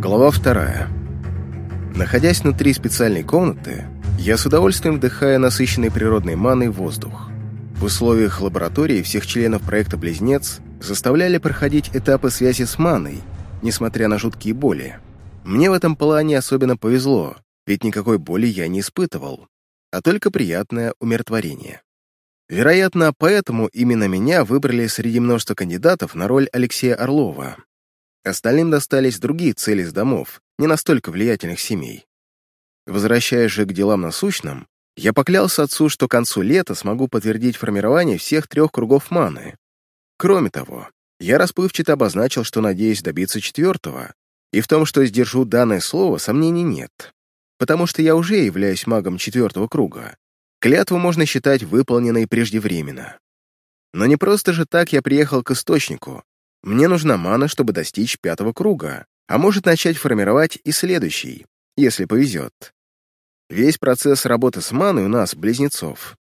Глава вторая. Находясь внутри специальной комнаты, я с удовольствием вдыхаю насыщенный природной маной воздух. В условиях лаборатории всех членов проекта «Близнец» заставляли проходить этапы связи с маной, несмотря на жуткие боли. Мне в этом плане особенно повезло, ведь никакой боли я не испытывал, а только приятное умиротворение. Вероятно, поэтому именно меня выбрали среди множества кандидатов на роль Алексея Орлова. Остальным достались другие цели с домов, не настолько влиятельных семей. Возвращаясь же к делам насущным, я поклялся отцу, что к концу лета смогу подтвердить формирование всех трех кругов маны. Кроме того, я расплывчато обозначил, что надеюсь добиться четвертого, и в том, что сдержу данное слово, сомнений нет, потому что я уже являюсь магом четвертого круга, Клятву можно считать выполненной преждевременно. Но не просто же так я приехал к источнику. Мне нужна мана, чтобы достичь пятого круга, а может начать формировать и следующий, если повезет. Весь процесс работы с маной у нас, близнецов,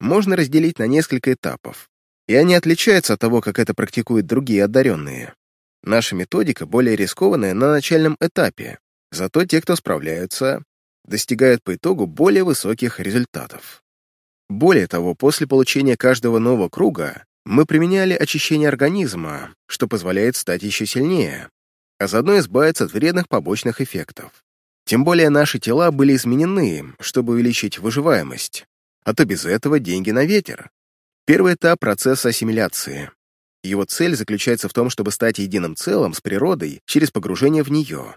можно разделить на несколько этапов, и они отличаются от того, как это практикуют другие одаренные. Наша методика более рискованная на начальном этапе, зато те, кто справляются, достигают по итогу более высоких результатов. Более того, после получения каждого нового круга мы применяли очищение организма, что позволяет стать еще сильнее, а заодно избавиться от вредных побочных эффектов. Тем более наши тела были изменены, чтобы увеличить выживаемость, а то без этого деньги на ветер. Первый этап — процесс ассимиляции. Его цель заключается в том, чтобы стать единым целым с природой через погружение в нее.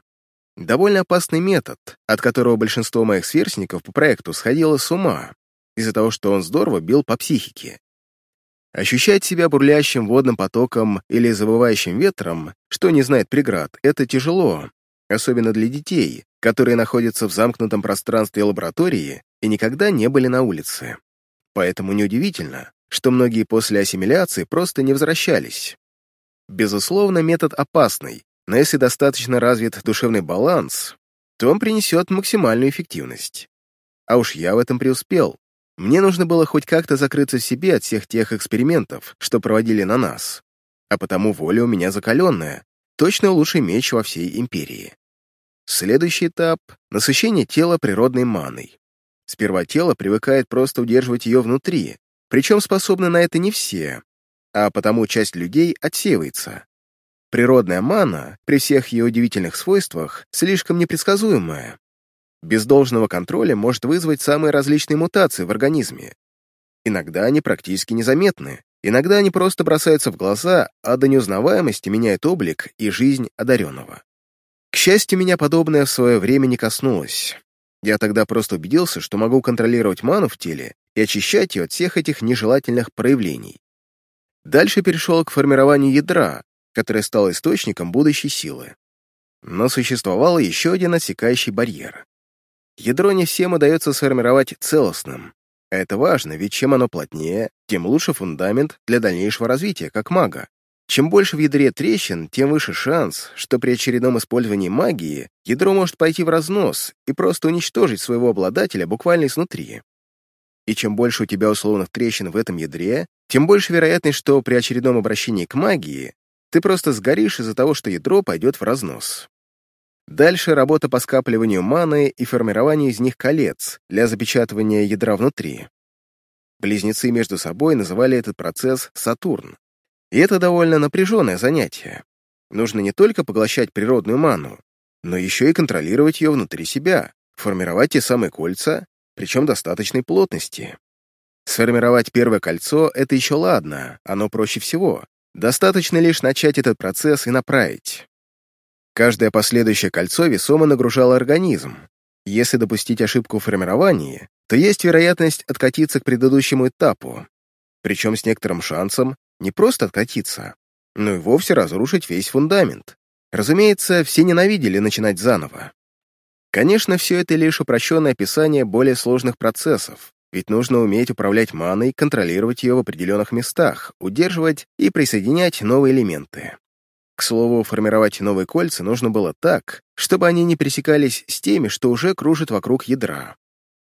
Довольно опасный метод, от которого большинство моих сверстников по проекту сходило с ума, из-за того, что он здорово бил по психике. Ощущать себя бурлящим водным потоком или забывающим ветром, что не знает преград, это тяжело, особенно для детей, которые находятся в замкнутом пространстве лаборатории и никогда не были на улице. Поэтому неудивительно, что многие после ассимиляции просто не возвращались. Безусловно, метод опасный, но если достаточно развит душевный баланс, то он принесет максимальную эффективность. А уж я в этом преуспел. Мне нужно было хоть как-то закрыться в себе от всех тех экспериментов, что проводили на нас. А потому воля у меня закаленная, точно лучший меч во всей империи. Следующий этап — насыщение тела природной маной. Сперва тело привыкает просто удерживать ее внутри, причем способны на это не все, а потому часть людей отсеивается. Природная мана, при всех ее удивительных свойствах, слишком непредсказуемая. Без должного контроля может вызвать самые различные мутации в организме. Иногда они практически незаметны, иногда они просто бросаются в глаза, а до неузнаваемости меняют облик и жизнь одаренного. К счастью, меня подобное в свое время не коснулось. Я тогда просто убедился, что могу контролировать ману в теле и очищать ее от всех этих нежелательных проявлений. Дальше перешел к формированию ядра, которое стало источником будущей силы. Но существовал еще один отсекающий барьер. Ядро не всем удается сформировать целостным. Это важно, ведь чем оно плотнее, тем лучше фундамент для дальнейшего развития, как мага. Чем больше в ядре трещин, тем выше шанс, что при очередном использовании магии ядро может пойти в разнос и просто уничтожить своего обладателя буквально изнутри. И чем больше у тебя условных трещин в этом ядре, тем больше вероятность, что при очередном обращении к магии ты просто сгоришь из-за того, что ядро пойдет в разнос. Дальше работа по скапливанию маны и формированию из них колец для запечатывания ядра внутри. Близнецы между собой называли этот процесс «Сатурн». И это довольно напряженное занятие. Нужно не только поглощать природную ману, но еще и контролировать ее внутри себя, формировать те самые кольца, причем достаточной плотности. Сформировать первое кольцо — это еще ладно, оно проще всего, Достаточно лишь начать этот процесс и направить. Каждое последующее кольцо весомо нагружало организм. Если допустить ошибку в формировании, то есть вероятность откатиться к предыдущему этапу, причем с некоторым шансом не просто откатиться, но и вовсе разрушить весь фундамент. Разумеется, все ненавидели начинать заново. Конечно, все это лишь упрощенное описание более сложных процессов, ведь нужно уметь управлять маной, контролировать ее в определенных местах, удерживать и присоединять новые элементы. К слову, формировать новые кольца нужно было так, чтобы они не пересекались с теми, что уже кружат вокруг ядра.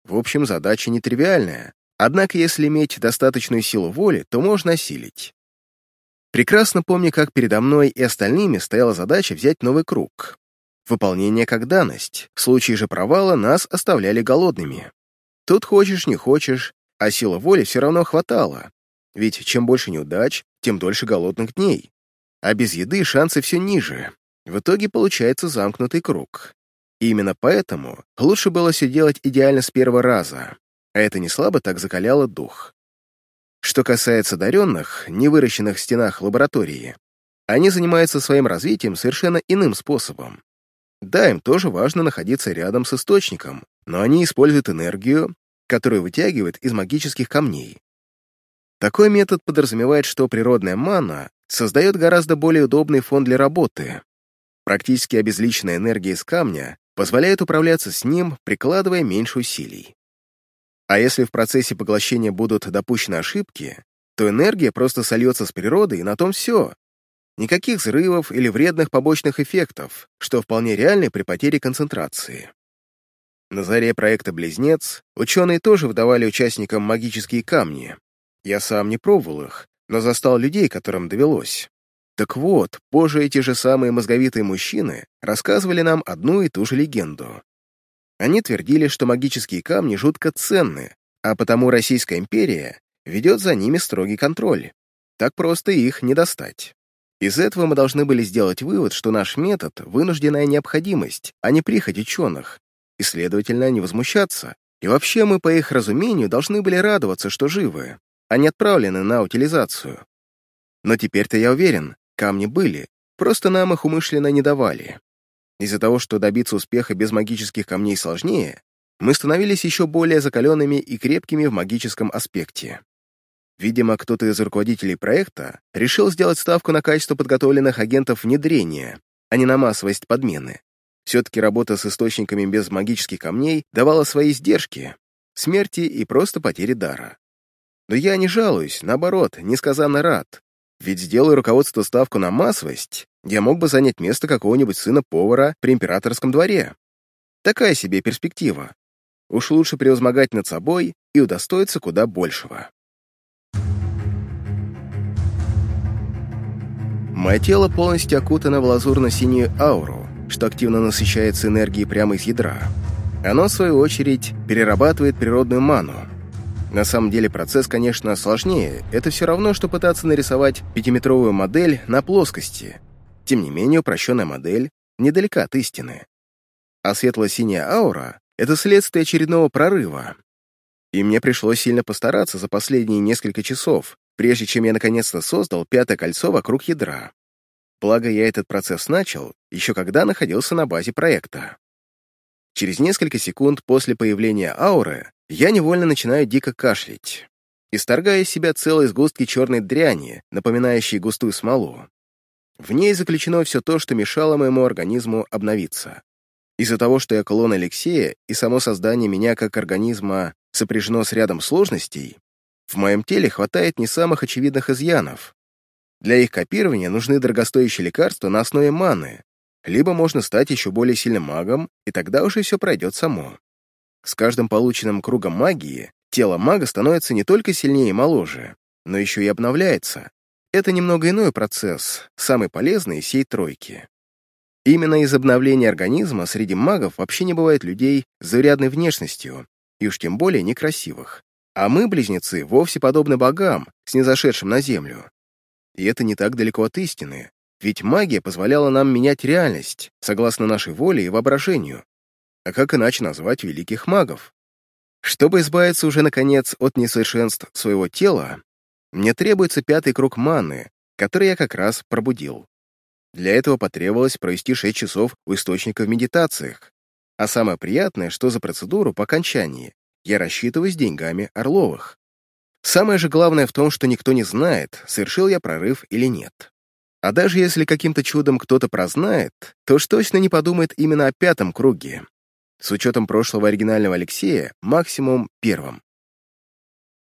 В общем, задача нетривиальная, однако если иметь достаточную силу воли, то можно осилить. Прекрасно помню, как передо мной и остальными стояла задача взять новый круг. Выполнение как данность, в случае же провала нас оставляли голодными. Тут хочешь, не хочешь, а сила воли все равно хватало, ведь чем больше неудач, тем дольше голодных дней. А без еды шансы все ниже. В итоге получается замкнутый круг. И именно поэтому лучше было все делать идеально с первого раза, а это не слабо так закаляло дух. Что касается даренных, не выращенных в стенах лаборатории, они занимаются своим развитием совершенно иным способом. Да, им тоже важно находиться рядом с источником, но они используют энергию, которую вытягивают из магических камней. Такой метод подразумевает, что природная мана создает гораздо более удобный фон для работы. Практически обезличенная энергия из камня позволяет управляться с ним, прикладывая меньше усилий. А если в процессе поглощения будут допущены ошибки, то энергия просто сольется с природой, и на том все. Никаких взрывов или вредных побочных эффектов, что вполне реально при потере концентрации. На заре проекта «Близнец» ученые тоже выдавали участникам магические камни, я сам не пробовал их, но застал людей, которым довелось. Так вот, позже эти же самые мозговитые мужчины рассказывали нам одну и ту же легенду. Они твердили, что магические камни жутко ценны, а потому Российская империя ведет за ними строгий контроль. Так просто их не достать. Из этого мы должны были сделать вывод, что наш метод — вынужденная необходимость, а не прихоть ученых, и, следовательно, не возмущаться. И вообще мы, по их разумению, должны были радоваться, что живы. Они отправлены на утилизацию. Но теперь-то я уверен, камни были, просто нам их умышленно не давали. Из-за того, что добиться успеха без магических камней сложнее, мы становились еще более закаленными и крепкими в магическом аспекте. Видимо, кто-то из руководителей проекта решил сделать ставку на качество подготовленных агентов внедрения, а не на массовость подмены. Все-таки работа с источниками без магических камней давала свои издержки, смерти и просто потери дара. Но я не жалуюсь, наоборот, несказанно рад. Ведь сделаю руководство ставку на массовость, я мог бы занять место какого-нибудь сына повара при императорском дворе. Такая себе перспектива. Уж лучше превозмогать над собой и удостоиться куда большего. Мое тело полностью окутано в лазурно-синюю ауру, что активно насыщается энергией прямо из ядра. Оно, в свою очередь, перерабатывает природную ману, на самом деле процесс, конечно, сложнее. Это все равно, что пытаться нарисовать пятиметровую модель на плоскости. Тем не менее, упрощенная модель недалека от истины. А светло-синяя аура — это следствие очередного прорыва. И мне пришлось сильно постараться за последние несколько часов, прежде чем я наконец-то создал пятое кольцо вокруг ядра. Благо, я этот процесс начал, еще когда находился на базе проекта. Через несколько секунд после появления ауры я невольно начинаю дико кашлять, исторгая из себя целые сгустки черной дряни, напоминающие густую смолу. В ней заключено все то, что мешало моему организму обновиться. Из-за того, что я клон Алексея, и само создание меня как организма сопряжено с рядом сложностей, в моем теле хватает не самых очевидных изъянов. Для их копирования нужны дорогостоящие лекарства на основе маны, либо можно стать еще более сильным магом, и тогда уже все пройдет само. С каждым полученным кругом магии тело мага становится не только сильнее и моложе, но еще и обновляется. Это немного иной процесс, самый полезный из всей тройки. Именно из обновления организма среди магов вообще не бывает людей с зарядной внешностью, и уж тем более некрасивых. А мы, близнецы, вовсе подобны богам, снизошедшим на землю. И это не так далеко от истины, ведь магия позволяла нам менять реальность, согласно нашей воле и воображению, а как иначе назвать великих магов? Чтобы избавиться уже, наконец, от несовершенств своего тела, мне требуется пятый круг маны, который я как раз пробудил. Для этого потребовалось провести 6 часов у источника в медитациях. А самое приятное, что за процедуру по окончании я рассчитываю с деньгами Орловых. Самое же главное в том, что никто не знает, совершил я прорыв или нет. А даже если каким-то чудом кто-то прознает, то уж точно не подумает именно о пятом круге, с учетом прошлого оригинального Алексея, максимум первым.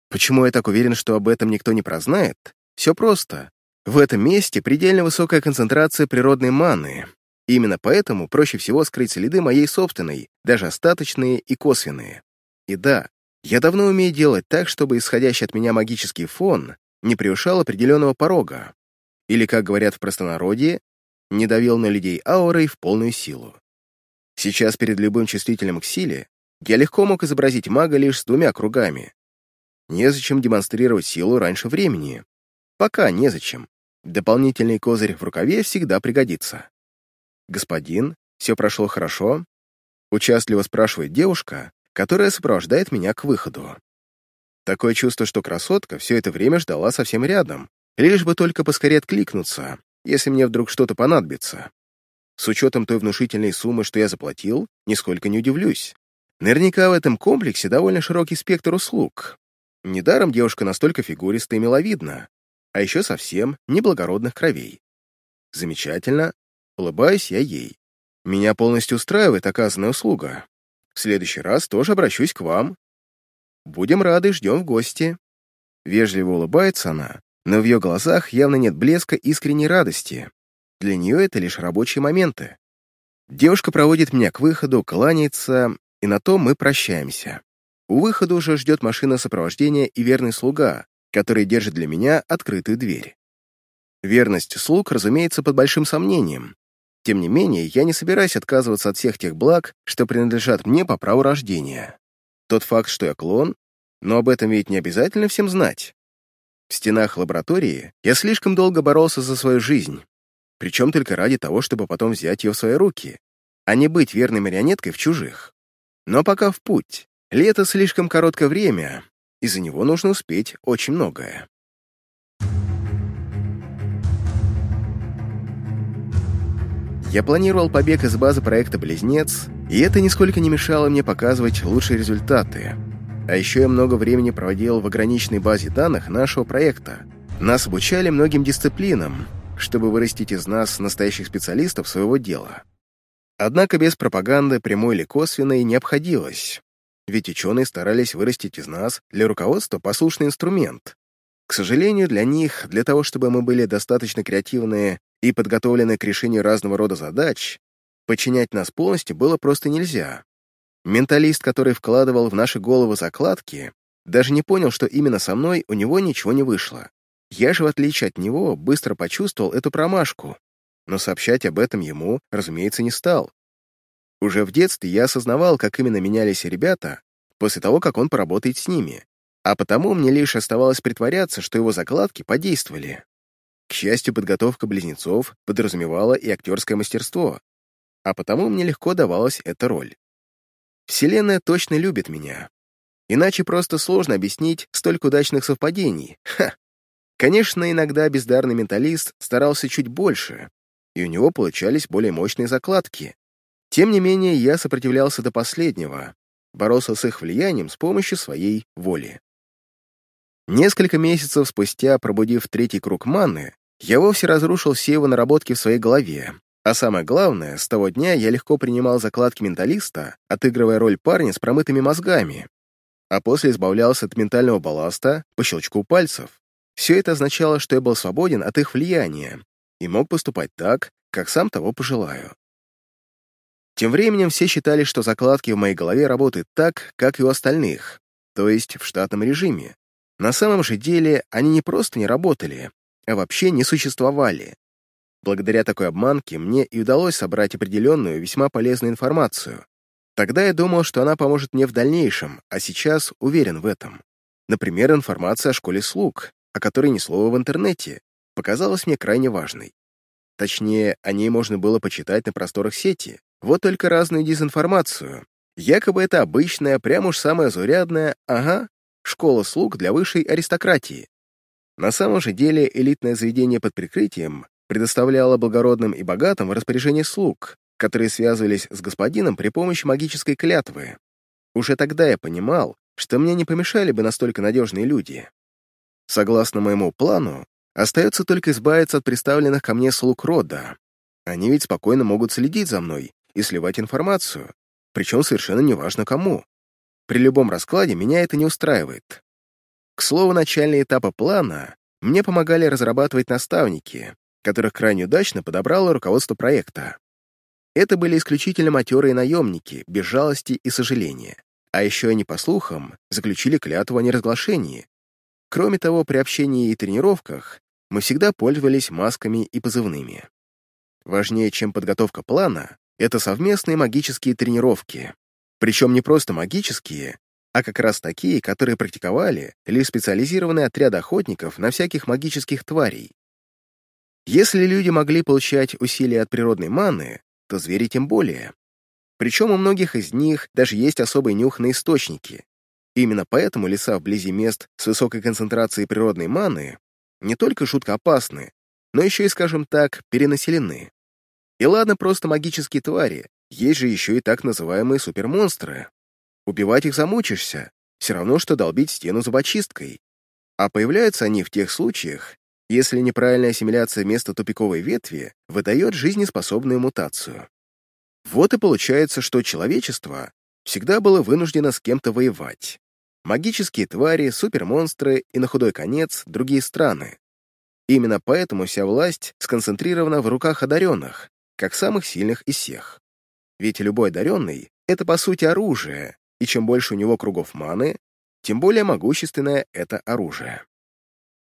Почему я так уверен, что об этом никто не прознает? Все просто. В этом месте предельно высокая концентрация природной маны. Именно поэтому проще всего скрыть следы моей собственной, даже остаточные и косвенные. И да, я давно умею делать так, чтобы исходящий от меня магический фон не превышал определенного порога. Или, как говорят в простонародье, не давил на людей аурой в полную силу. Сейчас перед любым чувствителем к силе я легко мог изобразить мага лишь с двумя кругами. Незачем демонстрировать силу раньше времени. Пока незачем. Дополнительный козырь в рукаве всегда пригодится. «Господин, все прошло хорошо?» Участливо спрашивает девушка, которая сопровождает меня к выходу. Такое чувство, что красотка все это время ждала совсем рядом, лишь бы только поскорее откликнуться, если мне вдруг что-то понадобится. С учетом той внушительной суммы, что я заплатил, нисколько не удивлюсь. Наверняка в этом комплексе довольно широкий спектр услуг. Недаром девушка настолько фигуристая и миловидна, а еще совсем неблагородных кровей. Замечательно. Улыбаюсь я ей. Меня полностью устраивает оказанная услуга. В следующий раз тоже обращусь к вам. Будем рады, ждем в гости. Вежливо улыбается она, но в ее глазах явно нет блеска искренней радости. Для нее это лишь рабочие моменты. Девушка проводит меня к выходу, кланяется, и на том мы прощаемся. У выхода уже ждет машина сопровождения и верный слуга, который держит для меня открытую дверь. Верность слуг, разумеется, под большим сомнением. Тем не менее, я не собираюсь отказываться от всех тех благ, что принадлежат мне по праву рождения. Тот факт, что я клон, но об этом ведь не обязательно всем знать. В стенах лаборатории я слишком долго боролся за свою жизнь, причем только ради того, чтобы потом взять ее в свои руки, а не быть верной марионеткой в чужих. Но пока в путь. Лето слишком короткое время, и за него нужно успеть очень многое. Я планировал побег из базы проекта «Близнец», и это нисколько не мешало мне показывать лучшие результаты. А еще я много времени проводил в ограниченной базе данных нашего проекта. Нас обучали многим дисциплинам, чтобы вырастить из нас настоящих специалистов своего дела. Однако без пропаганды, прямой или косвенной, не обходилось ведь ученые старались вырастить из нас для руководства послушный инструмент. К сожалению, для них, для того, чтобы мы были достаточно креативные и подготовлены к решению разного рода задач, подчинять нас полностью было просто нельзя. Менталист, который вкладывал в наши головы закладки, даже не понял, что именно со мной у него ничего не вышло. Я же, в отличие от него, быстро почувствовал эту промашку, но сообщать об этом ему, разумеется, не стал. Уже в детстве я осознавал, как именно менялись ребята после того, как он поработает с ними, а потому мне лишь оставалось притворяться, что его закладки подействовали. К счастью, подготовка близнецов подразумевала и актерское мастерство, а потому мне легко давалась эта роль. Вселенная точно любит меня. Иначе просто сложно объяснить столько удачных совпадений. Ха! Конечно, иногда бездарный менталист старался чуть больше, и у него получались более мощные закладки. Тем не менее, я сопротивлялся до последнего, боролся с их влиянием с помощью своей воли. Несколько месяцев спустя, пробудив третий круг маны, я вовсе разрушил все его наработки в своей голове. А самое главное, с того дня я легко принимал закладки менталиста, отыгрывая роль парня с промытыми мозгами, а после избавлялся от ментального балласта по щелчку пальцев. Все это означало, что я был свободен от их влияния и мог поступать так, как сам того пожелаю. Тем временем все считали, что закладки в моей голове работают так, как и у остальных, то есть в штатном режиме. На самом же деле они не просто не работали, а вообще не существовали. Благодаря такой обманке мне и удалось собрать определенную, весьма полезную информацию. Тогда я думал, что она поможет мне в дальнейшем, а сейчас уверен в этом. Например, информация о школе слуг, о которой ни слова в интернете, показалась мне крайне важной. Точнее, о ней можно было почитать на просторах сети, вот только разную дезинформацию. Якобы это обычная, прям уж самая заурядная, ага, школа слуг для высшей аристократии. На самом же деле элитное заведение под прикрытием предоставляло благородным и богатым распоряжение слуг, которые связывались с господином при помощи магической клятвы. Уже тогда я понимал, что мне не помешали бы настолько надежные люди. Согласно моему плану, остается только избавиться от представленных ко мне слуг рода. Они ведь спокойно могут следить за мной и сливать информацию, причем совершенно неважно кому. При любом раскладе меня это не устраивает. К слову, начальные этапы плана мне помогали разрабатывать наставники, которых крайне удачно подобрало руководство проекта. Это были исключительно матерые наемники, без жалости и сожаления. А еще они, по слухам, заключили клятву о неразглашении. Кроме того, при общении и тренировках мы всегда пользовались масками и позывными. Важнее, чем подготовка плана, — это совместные магические тренировки. Причем не просто магические, а как раз такие, которые практиковали лишь специализированные отряды охотников на всяких магических тварей. Если люди могли получать усилия от природной маны, то звери тем более. Причем у многих из них даже есть особый нюх на источники. Именно поэтому леса вблизи мест с высокой концентрацией природной маны не только шутко опасны, но еще и, скажем так, перенаселены. И ладно просто магические твари, есть же еще и так называемые супермонстры. Убивать их замучишься, все равно, что долбить стену зубочисткой. А появляются они в тех случаях, если неправильная ассимиляция места тупиковой ветви выдает жизнеспособную мутацию. Вот и получается, что человечество всегда было вынуждено с кем-то воевать. Магические твари, супермонстры и, на худой конец, другие страны. Именно поэтому вся власть сконцентрирована в руках одаренных, как самых сильных из всех. Ведь любой одаренный — это, по сути, оружие, и чем больше у него кругов маны, тем более могущественное это оружие.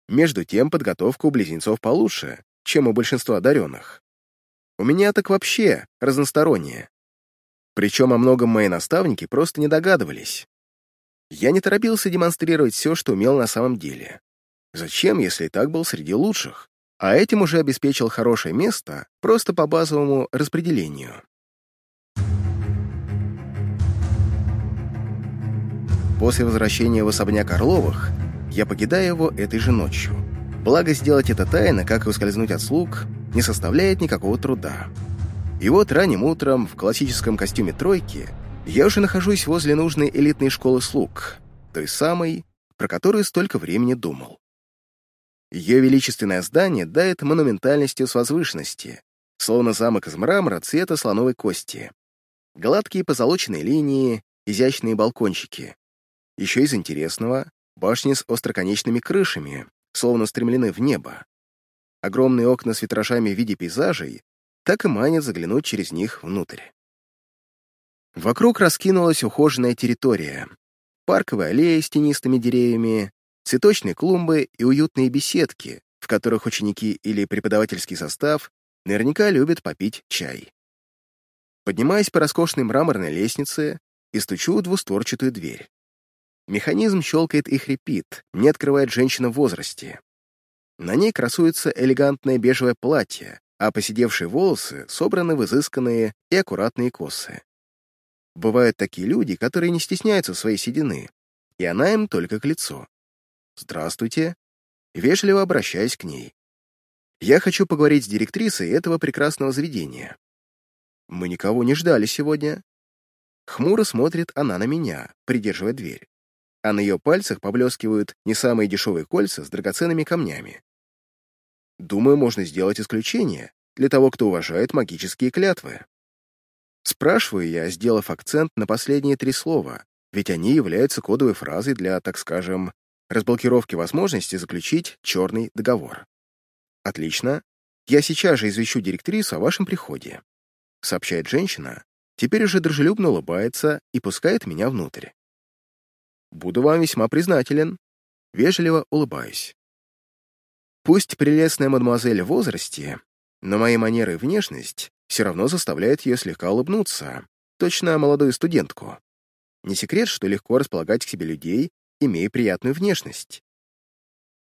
Между тем, подготовка у близнецов получше, чем у большинства одаренных. У меня так вообще разностороннее. Причем о многом мои наставники просто не догадывались. Я не торопился демонстрировать все, что умел на самом деле. Зачем, если и так был среди лучших? А этим уже обеспечил хорошее место просто по базовому распределению. После возвращения в особняк Орловых я покидаю его этой же ночью. Благо, сделать это тайно, как и ускользнуть от слуг, не составляет никакого труда. И вот ранним утром в классическом костюме тройки я уже нахожусь возле нужной элитной школы слуг, той самой, про которую столько времени думал. Ее величественное здание дает монументальностью с возвышенности, словно замок из мрамора цвета слоновой кости. Гладкие позолоченные линии, изящные балкончики. Еще из интересного — башни с остроконечными крышами, словно стремлены в небо. Огромные окна с витражами в виде пейзажей так и манят заглянуть через них внутрь. Вокруг раскинулась ухоженная территория. Парковые аллеи с тенистыми деревьями, цветочные клумбы и уютные беседки, в которых ученики или преподавательский состав наверняка любят попить чай. Поднимаясь по роскошной мраморной лестнице и стучу в двустворчатую дверь. Механизм щелкает и хрипит, не открывает женщина в возрасте. На ней красуется элегантное бежевое платье, а поседевшие волосы собраны в изысканные и аккуратные косы. Бывают такие люди, которые не стесняются своей седины, и она им только к лицу. «Здравствуйте», вежливо обращаясь к ней. «Я хочу поговорить с директрисой этого прекрасного заведения. Мы никого не ждали сегодня». Хмуро смотрит она на меня, придерживая дверь. А на ее пальцах поблескивают не самые дешевые кольца с драгоценными камнями. Думаю, можно сделать исключение для того, кто уважает магические клятвы. Спрашиваю я, сделав акцент на последние три слова, ведь они являются кодовой фразой для, так скажем, разблокировки возможности заключить черный договор. Отлично. Я сейчас же извещу директрису о вашем приходе. Сообщает женщина, теперь уже дружелюбно улыбается и пускает меня внутрь. Буду вам весьма признателен. Вежливо улыбаюсь. Пусть прелестная мадемуазель в возрасте, но мои манеры и внешность все равно заставляют ее слегка улыбнуться, точно молодую студентку. Не секрет, что легко располагать к себе людей, имея приятную внешность.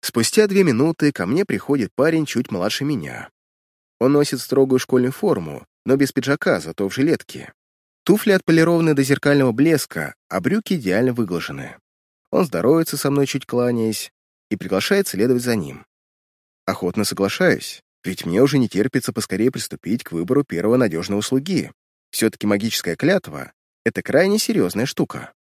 Спустя две минуты ко мне приходит парень чуть младше меня. Он носит строгую школьную форму, но без пиджака, зато в жилетке. Туфли отполированы до зеркального блеска, а брюки идеально выглажены. Он здоровается со мной, чуть кланяясь, и приглашает следовать за ним. Охотно соглашаюсь, ведь мне уже не терпится поскорее приступить к выбору первого надежного слуги. Все-таки магическая клятва — это крайне серьезная штука.